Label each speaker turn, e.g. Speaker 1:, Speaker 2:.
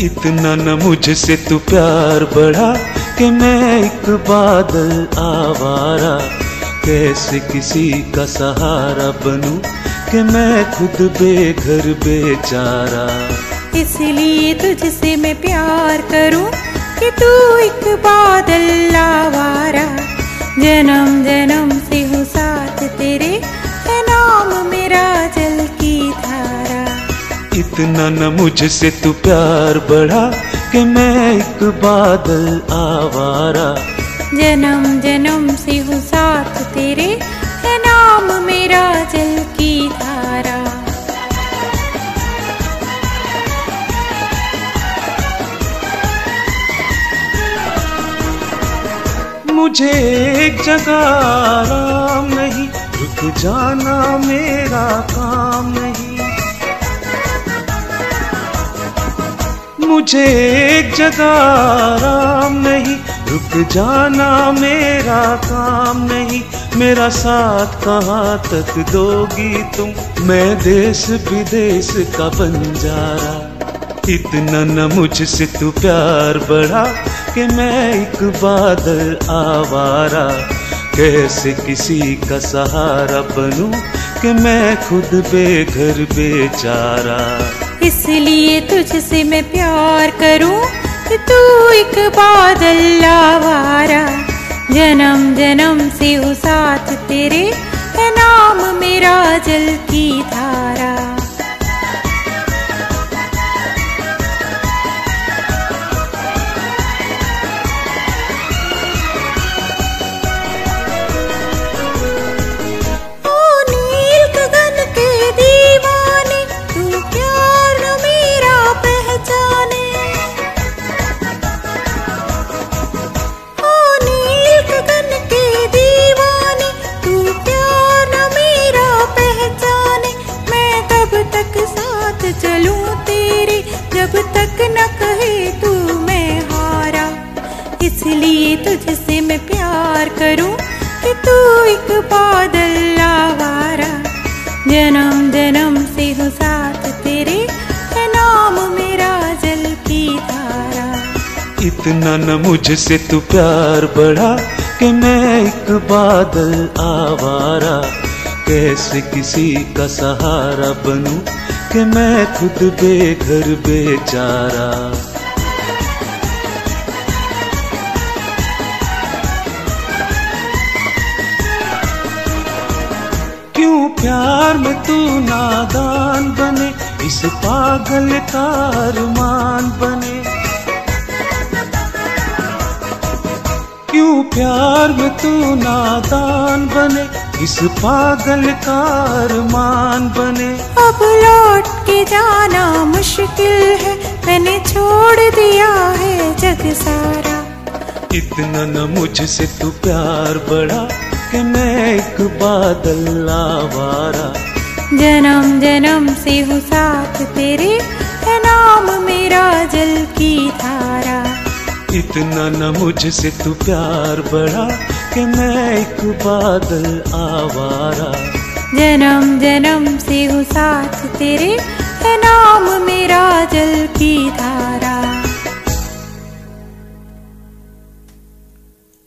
Speaker 1: इतना न मुझसे तू प्यार बढ़ा कि मैं एक बादल आवारा। कैसे किसी का सहारा बनूं कि मैं खुद बेघर बेचारा?
Speaker 2: इसलिए तुझसे मैं प्यार करूँ कि तू एक बादल आवारा। जन्म जन्म से हूँ साथ तेरे नाम मेरा जल
Speaker 1: इतना न मुझसे तू प्यार बढ़ा कि मैं एक बादल आवारा।
Speaker 2: जन्म जन्म से हूँ साथ तेरे है नाम मेरा जल की धारा।
Speaker 1: मुझे एक जगह आराम नहीं रुक जाना मेरा काम मुझे एक जगह आराम नहीं, रुक जाना मेरा काम नहीं। मेरा साथ कहाँ तक दोगी तुम? मैं देश विदेश का बंजारा। इतना न मुझसे तू प्यार बढ़ा कि मैं एक बादल आवारा। कैसे किसी का सहारा बनूं कि मैं खुद बेघर बेचारा?
Speaker 2: इसलिए तुझसे मैं प्यार करूँ कि तू एक बादल लावारा जन्म जन्म से हो साथ तेरे नाम मेरा जल की धारा इसलिए तुझसे मैं प्यार करूँ कि तू एक बादल आवारा। जन्म जन्म से हूँ साथ तेरे, है नाम मेरा जल की धारा।
Speaker 1: इतना न मुझसे तू प्यार बढ़ा कि मैं एक बादल आवारा। कैसे किसी का सहारा बनूं कि मैं खुद बेघर, बेचारा? प्यार में तू नादान बने, इस पागल का अरमान बने। क्यों प्यार में तू नादान बने, इस पागल का अरमान बने?
Speaker 2: अब लौट के जाना मुश्किल है, मैंने छोड़ दिया है जग सारा।
Speaker 1: इतना न मुझसे तू प्यार बड़ा कि मैं एक बादल आवारा
Speaker 2: जन्म जन्म से हूँ साथ तेरे है नाम मेरा जल की धारा।
Speaker 1: इतना न मुझसे तू प्यार बड़ा कि मैं एक बादल आवारा।
Speaker 2: जन्म जन्म से हूँ साथ तेरे है नाम